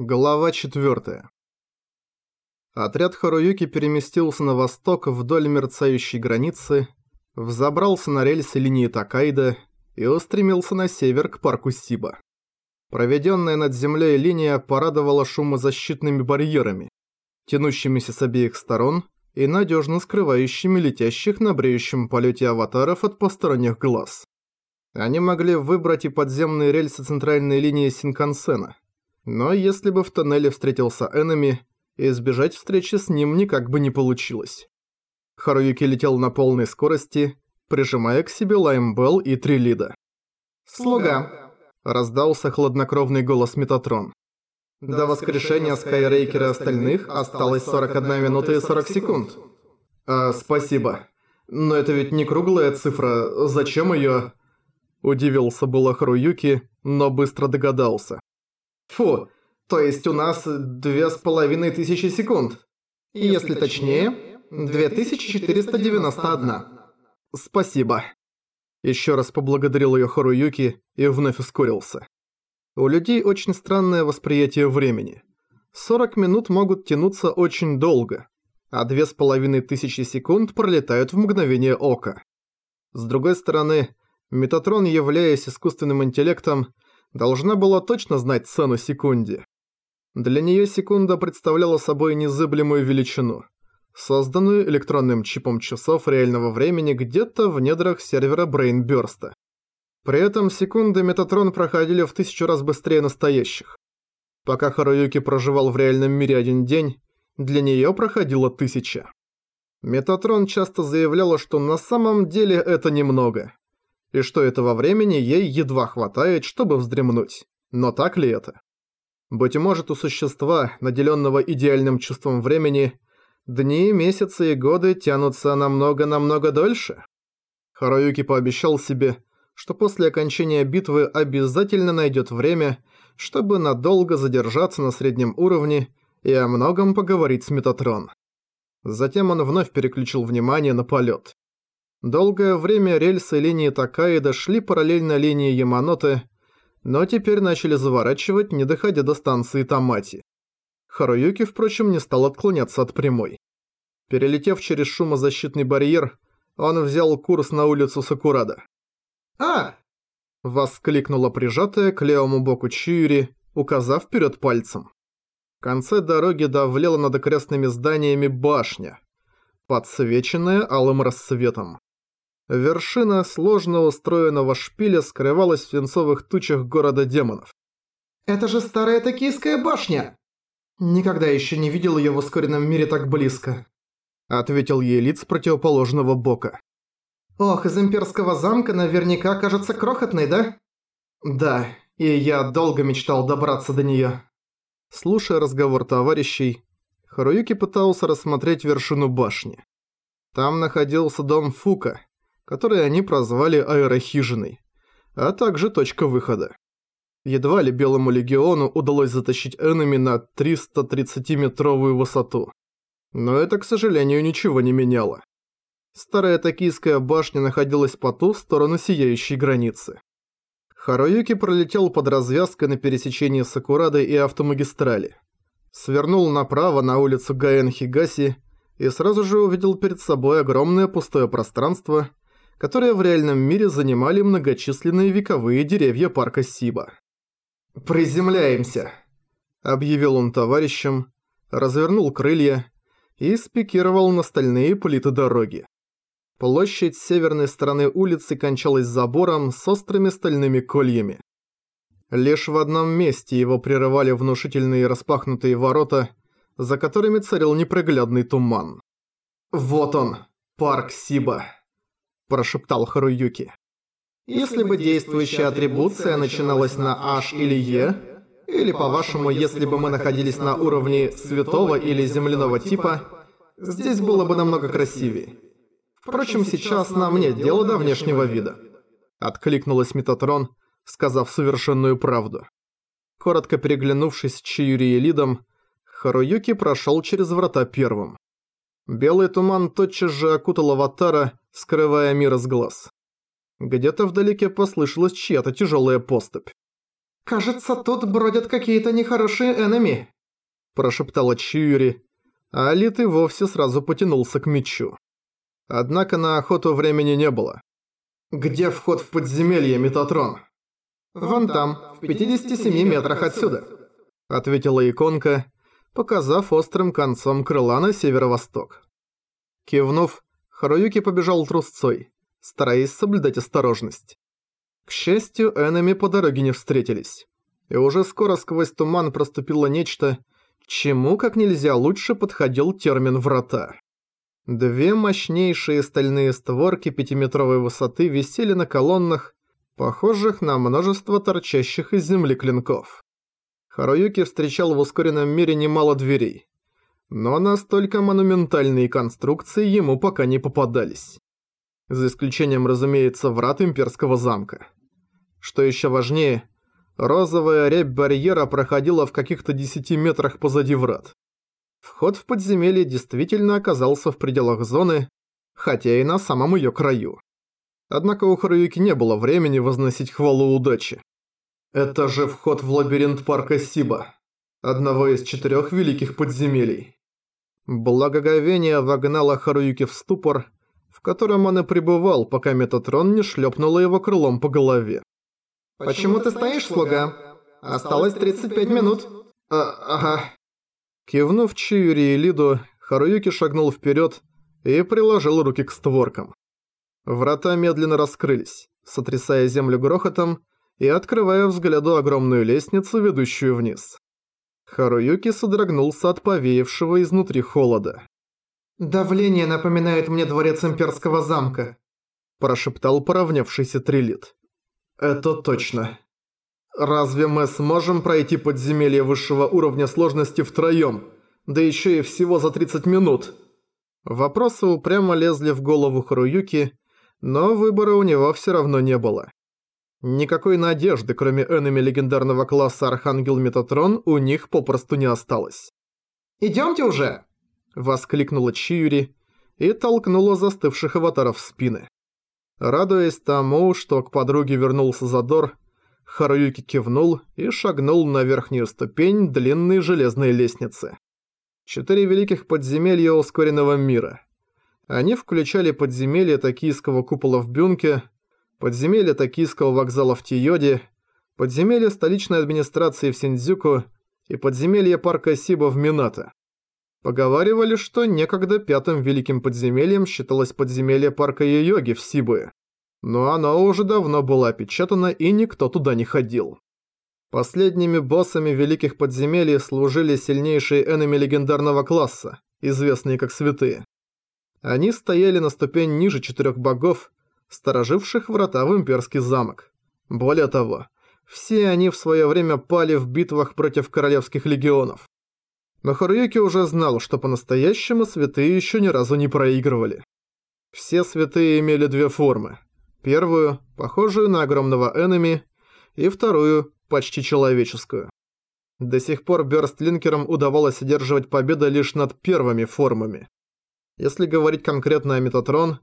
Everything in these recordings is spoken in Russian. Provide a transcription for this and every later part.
Глава 4. Отряд Харуюки переместился на восток вдоль мерцающей границы, взобрался на рельсы линии Такайда и устремился на север к парку Сиба. Проведенная над землей линия порадовала шумозащитными барьерами, тянущимися с обеих сторон и надежно скрывающими летящих на бреющем полете аватаров от посторонних глаз. Они могли выбрать и подземные рельсы центральной линии Синкансена – но если бы в тоннеле встретился Эннами, избежать встречи с ним никак бы не получилось. Харуюки летел на полной скорости, прижимая к себе Лаймбелл и Трилида. «Слуга!» – раздался хладнокровный голос Метатрон. «До воскрешения Скайрейкера и остальных осталось 41 минута и 40 секунд». «А, спасибо. Но это ведь не круглая цифра, зачем её?» Удивился было Харуюки, но быстро догадался. Фу, то есть у нас две с половиной тысячи секунд. Если точнее, 2491. Спасибо. Еще раз поблагодарил ее Харуюки и вновь ускорился. У людей очень странное восприятие времени. 40 минут могут тянуться очень долго, а две с половиной тысячи секунд пролетают в мгновение ока. С другой стороны, Метатрон, являясь искусственным интеллектом, должна была точно знать цену секунде. Для нее секунда представляла собой незыблемую величину, созданную электронным чипом часов реального времени где-то в недрах сервера Брейнбёрста. При этом секунды Метатрон проходили в тысячу раз быстрее настоящих. Пока Харуюки проживал в реальном мире один день, для нее проходило тысяча. Метатрон часто заявляла, что на самом деле это немного и что этого времени ей едва хватает, чтобы вздремнуть. Но так ли это? Быть может, у существа, наделенного идеальным чувством времени, дни, месяцы и годы тянутся намного-намного дольше? Харуюки пообещал себе, что после окончания битвы обязательно найдет время, чтобы надолго задержаться на среднем уровне и о многом поговорить с Метатрон. Затем он вновь переключил внимание на полет. Долгое время рельсы линии Такаида шли параллельно линии Яманоте, но теперь начали заворачивать, не доходя до станции Тамати. Харуюки, впрочем, не стал отклоняться от прямой. Перелетев через шумозащитный барьер, он взял курс на улицу Сакурада. «А!» – воскликнула прижатая к левому боку Чиури, указав вперед пальцем. В конце дороги давлела над окрестными зданиями башня, подсвеченная алым рассветом. Вершина сложно устроенного шпиля скрывалась в свинцовых тучах города демонов. «Это же старая токийская башня!» «Никогда еще не видел ее в ускоренном мире так близко», ответил ей лиц противоположного бока. «Ох, из имперского замка наверняка кажется крохотной, да?» «Да, и я долго мечтал добраться до нее. Слушая разговор товарищей, Харуюки пытался рассмотреть вершину башни. Там находился дом Фука, который они прозвали аэрохижиной, а также точка выхода. Едва ли Белому Легиону удалось затащить Эннами на 330-метровую высоту. Но это, к сожалению, ничего не меняло. Старая токийская башня находилась по ту сторону сияющей границы. Харуюки пролетел под развязкой на пересечении Сакурады и автомагистрали. Свернул направо на улицу Гаэн-Хигаси и сразу же увидел перед собой огромное пустое пространство, которые в реальном мире занимали многочисленные вековые деревья парка Сиба. «Приземляемся», — объявил он товарищам, развернул крылья и спикировал на стальные плиты дороги. Площадь северной стороны улицы кончалась забором с острыми стальными кольями. Лишь в одном месте его прерывали внушительные распахнутые ворота, за которыми царил неприглядный туман. «Вот он, парк Сиба» прошептал Харуюки. Если бы действующая атрибуция начиналась на H или E, или по-вашему, если бы мы находились на уровне святого или земляного типа, здесь было бы намного красивее. Впрочем, сейчас нам нет дела до внешнего вида. Откликнулась Метатрон, сказав совершенную правду. Коротко переглянувшись с Чиюри и Лидом, Харуюки прошел через врата первым. Белый туман тотчас же окутал аватара, скрывая мир из глаз. Где-то вдалеке послышалась чья-то тяжелая поступь. «Кажется, тут бродят какие-то нехорошие энеми», – прошептала Чьюри, а Алит и вовсе сразу потянулся к мечу. Однако на охоту времени не было. «Где вход в подземелье, Метатрон?» «Вон там, в 57 метрах отсюда», – ответила иконка, показав острым концом крыла на северо-восток. Кивнув, Харуюки побежал трусцой, стараясь соблюдать осторожность. К счастью, энеми по дороге не встретились. И уже скоро сквозь туман проступило нечто, чему как нельзя лучше подходил термин «врата». Две мощнейшие стальные створки пятиметровой высоты висели на колоннах, похожих на множество торчащих из земли клинков. Харуюки встречал в ускоренном мире немало дверей, но настолько монументальные конструкции ему пока не попадались. За исключением, разумеется, врат имперского замка. Что еще важнее, розовая рябь барьера проходила в каких-то 10 метрах позади врат. Вход в подземелье действительно оказался в пределах зоны, хотя и на самом ее краю. Однако у Харуюки не было времени возносить хвалу удачи. Это же вход в лабиринт парка Сиба, одного из четырех великих подземелий. Благоговение вогнало Харуюки в ступор, в котором он и пребывал, пока Метатрон не шлепнула его крылом по голове. «Почему ты стоишь, слуга? Осталось 35 минут». А, «Ага». Кивнув Чиюри и Лиду, Харуюки шагнул вперед и приложил руки к створкам. Врата медленно раскрылись, сотрясая землю грохотом и открывая взгляду огромную лестницу, ведущую вниз. Харуюки содрогнулся от повеявшего изнутри холода. «Давление напоминает мне дворец имперского замка», – прошептал поравнявшийся Трилит. «Это точно. Разве мы сможем пройти подземелье высшего уровня сложности втроём, да ещё и всего за 30 минут?» Вопросы упрямо лезли в голову Харуюки, но выбора у него всё равно не было. Никакой надежды, кроме энеми легендарного класса Архангел Метатрон, у них попросту не осталось. «Идёмте уже!» – воскликнула Чиюри и толкнула застывших аватаров в спины. Радуясь тому, что к подруге вернулся задор, Харуюки кивнул и шагнул на верхнюю ступень длинной железной лестницы. Четыре великих подземелья ускоренного мира. Они включали подземелье токийского купола в Бюнке, подземелье токийского вокзала в Тиоде, подземелье столичной администрации в Синдзюку и подземелье парка Сиба в Минато. Поговаривали, что некогда пятым великим подземельем считалось подземелье парка Йоги в Сибуе. Но оно уже давно было опечатано и никто туда не ходил. Последними боссами великих подземелий служили сильнейшие энеми легендарного класса, известные как святые. Они стояли на ступень ниже четырех богов, стороживших врата в имперский замок. Более того, все они в свое время пали в битвах против королевских легионов. Но Харуюки уже знал, что по-настоящему святые еще ни разу не проигрывали. Все святые имели две формы. Первую, похожую на огромного энеми, и вторую, почти человеческую. До сих пор Бёрстлинкерам удавалось одерживать победы лишь над первыми формами. Если говорить конкретно о Метатрон,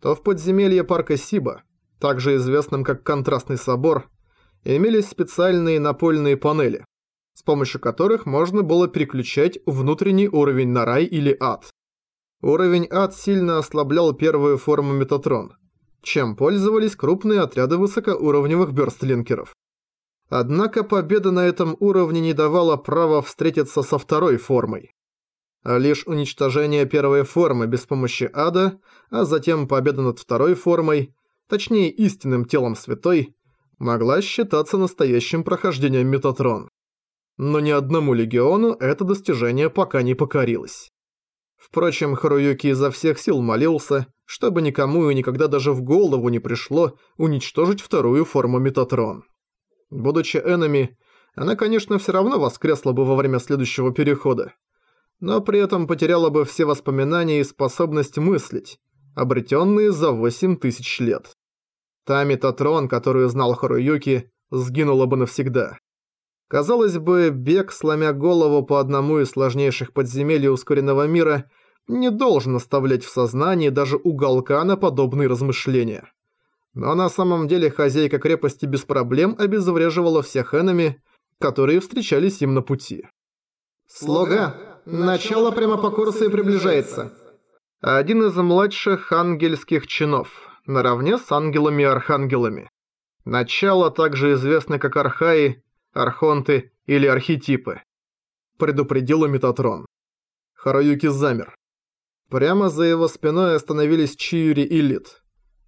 то в подземелье парка Сиба, также известном как Контрастный собор, имелись специальные напольные панели, с помощью которых можно было переключать внутренний уровень на рай или ад. Уровень ад сильно ослаблял первую форму Метатрон, чем пользовались крупные отряды высокоуровневых бёрстлинкеров. Однако победа на этом уровне не давала права встретиться со второй формой. А лишь уничтожение первой формы без помощи ада, а затем победа над второй формой, точнее истинным телом святой, могла считаться настоящим прохождением Метатрон но ни одному легиону это достижение пока не покорилось. Впрочем, Харуюки изо всех сил молился, чтобы никому и никогда даже в голову не пришло уничтожить вторую форму Метатрон. Будучи энеми, она, конечно, все равно воскресла бы во время следующего перехода, но при этом потеряла бы все воспоминания и способность мыслить, обретенные за 8 тысяч лет. Та Метатрон, которую знал Харуюки, сгинула бы навсегда. Казалось бы, бег, сломя голову по одному из сложнейших подземелий ускоренного мира, не должен оставлять в сознании даже уголка на подобные размышления. Но на самом деле хозяйка крепости без проблем обезвреживала всех энами, которые встречались им на пути. «Слуга, начало прямо по курсу и приближается». Один из младших ангельских чинов, наравне с ангелами-архангелами. Начало также известно как архаи, архонты или архетипы. Предупредила Метатрон. Харуюки замер. Прямо за его спиной остановились Чиури и Лит.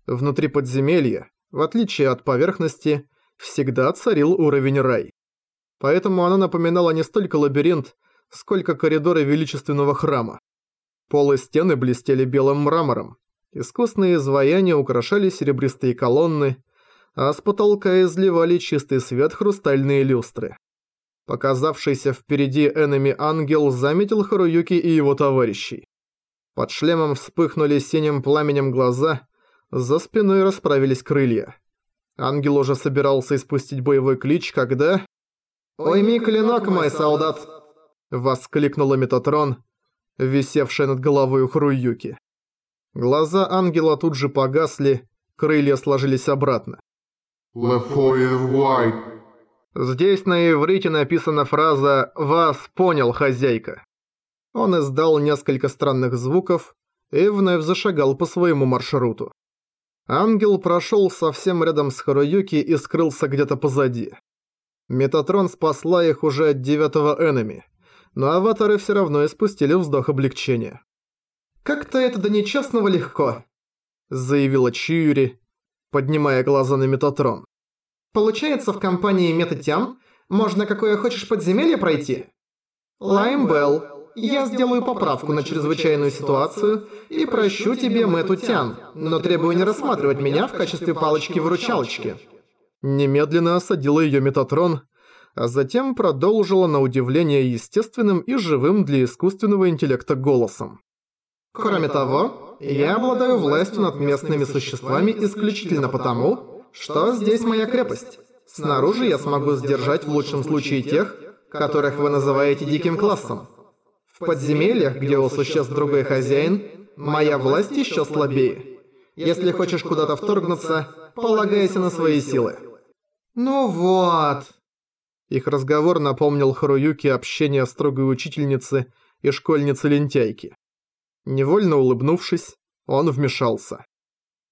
Внутри подземелья, в отличие от поверхности, всегда царил уровень рай. Поэтому оно напоминало не столько лабиринт, сколько коридоры величественного храма. Полы стены блестели белым мрамором, искусные изваяния украшали серебристые колонны, а с потолка изливали чистый свет хрустальные люстры. Показавшийся впереди энеми ангел заметил Харуюки и его товарищей. Под шлемом вспыхнули синим пламенем глаза, за спиной расправились крылья. Ангел уже собирался испустить боевой клич, когда... «Уйми клинок, мой солдат!» Воскликнула Метатрон, висевшая над головой у Харуюки. Глаза ангела тут же погасли, крылья сложились обратно. Здесь на иврите написана фраза «Вас понял, хозяйка». Он издал несколько странных звуков и вновь зашагал по своему маршруту. Ангел прошел совсем рядом с Харуюки и скрылся где-то позади. Метатрон спасла их уже от девятого энеми, но аватары все равно испустили вздох облегчения. «Как-то это до нечестного легко», — заявила Чиури, поднимая глаза на Метатрон. «Получается, в компании Метатян можно какое хочешь подземелье пройти?» «Лаймбелл, я сделаю поправку на чрезвычайную ситуацию и прощу тебе Мэту Тян, но требую не рассматривать меня в качестве палочки-выручалочки». Немедленно осадила ее Метатрон, а затем продолжила на удивление естественным и живым для искусственного интеллекта голосом. «Кроме того, я обладаю властью над местными существами исключительно потому, что здесь моя крепость. Снаружи я смогу сдержать в лучшем случае тех, которых вы называете диким классом. В подземельях, где у существ другой хозяин, моя власть еще слабее. Если хочешь куда-то вторгнуться, полагайся на свои силы. Ну вот. Их разговор напомнил Харуюки общение строгой учительницы и школьницы-лентяйки. Невольно улыбнувшись, он вмешался.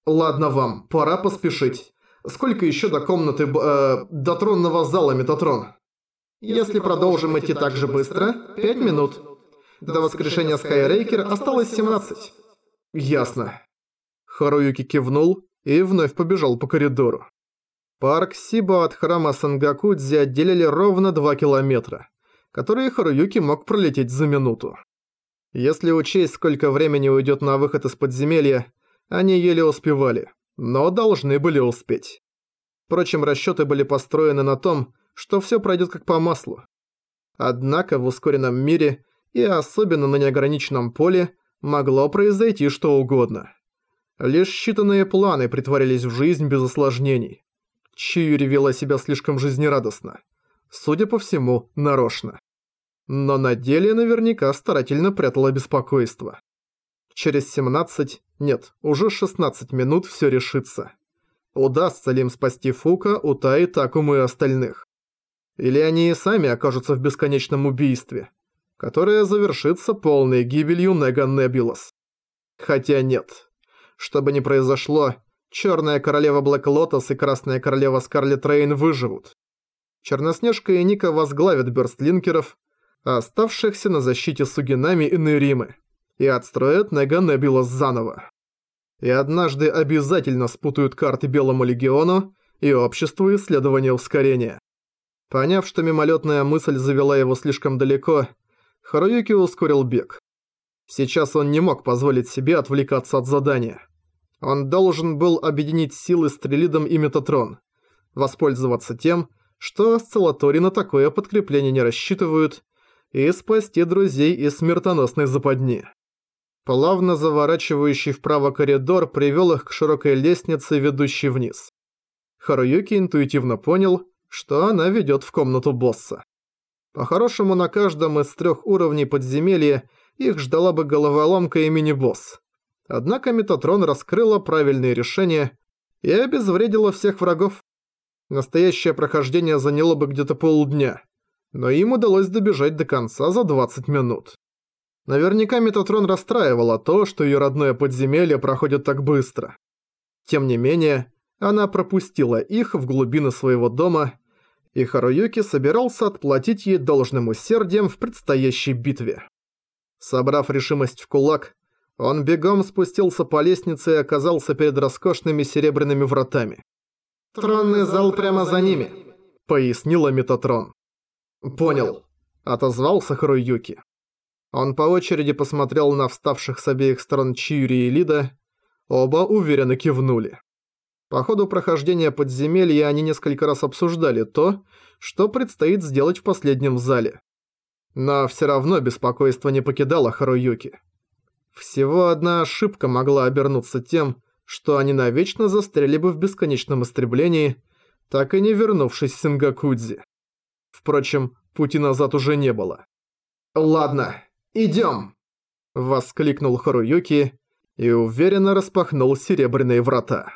«Ладно вам, пора поспешить. Сколько еще до комнаты, э, до тронного зала Метатрон?» «Если продолжим идти так же быстро, пять минут. До воскрешения Скайрейкер осталось 17. Ясно. Харуюки кивнул и вновь побежал по коридору. Парк Сиба от храма Сэнгакудзи отделяли ровно 2 километра, которые Харуюки мог пролететь за минуту. Если учесть, сколько времени уйдет на выход из подземелья, они еле успевали, но должны были успеть. Впрочем, расчеты были построены на том, что все пройдет как по маслу. Однако в ускоренном мире и особенно на неограниченном поле могло произойти что угодно. Лишь считанные планы притворились в жизнь без осложнений. Чиюри вела себя слишком жизнерадостно. Судя по всему, нарочно. Но на деле наверняка старательно прятала беспокойство. Через 17, нет, уже 16 минут все решится. Удастся ли им спасти Фука, Утай, Такуму и остальных? Или они и сами окажутся в бесконечном убийстве? которая завершится полной гибелью Неган Небулас. Хотя нет. Что бы ни произошло, Черная Королева Блэк Лотос и Красная Королева Скарлет Рейн выживут. Черноснежка и Ника возглавят бёрстлинкеров, а оставшихся на защите Сугинами и Неримы, и отстроят Неган Небулас заново. И однажды обязательно спутают карты Белому Легиону и Обществу Исследования Ускорения. Поняв, что мимолетная мысль завела его слишком далеко, Харуюки ускорил бег. Сейчас он не мог позволить себе отвлекаться от задания. Он должен был объединить силы с Трилидом и Метатрон, воспользоваться тем, что осциллатори на такое подкрепление не рассчитывают, и спасти друзей из смертоносной западни. Плавно заворачивающий вправо коридор привел их к широкой лестнице, ведущей вниз. Харуюки интуитивно понял, что она ведет в комнату босса. По-хорошему, на каждом из трех уровней подземелья их ждала бы головоломка и мини-босс. Однако Метатрон раскрыла правильные решения и обезвредила всех врагов. Настоящее прохождение заняло бы где-то полдня, но им удалось добежать до конца за 20 минут. Наверняка Метатрон расстраивало то, что ее родное подземелье проходит так быстро. Тем не менее, она пропустила их в глубины своего дома, и Харуюки собирался отплатить ей должным усердием в предстоящей битве. Собрав решимость в кулак, он бегом спустился по лестнице и оказался перед роскошными серебряными вратами. «Тронный зал прямо за ними», — пояснила Метатрон. «Понял», — отозвался Харуюки. Он по очереди посмотрел на вставших с обеих сторон Чиури и Лида. Оба уверенно кивнули. По ходу прохождения подземелья они несколько раз обсуждали то, что предстоит сделать в последнем зале. Но все равно беспокойство не покидало Харуюки. Всего одна ошибка могла обернуться тем, что они навечно застряли бы в бесконечном истреблении, так и не вернувшись в Сингакудзи. Впрочем, пути назад уже не было. «Ладно, идём!» Воскликнул Харуюки и уверенно распахнул серебряные врата.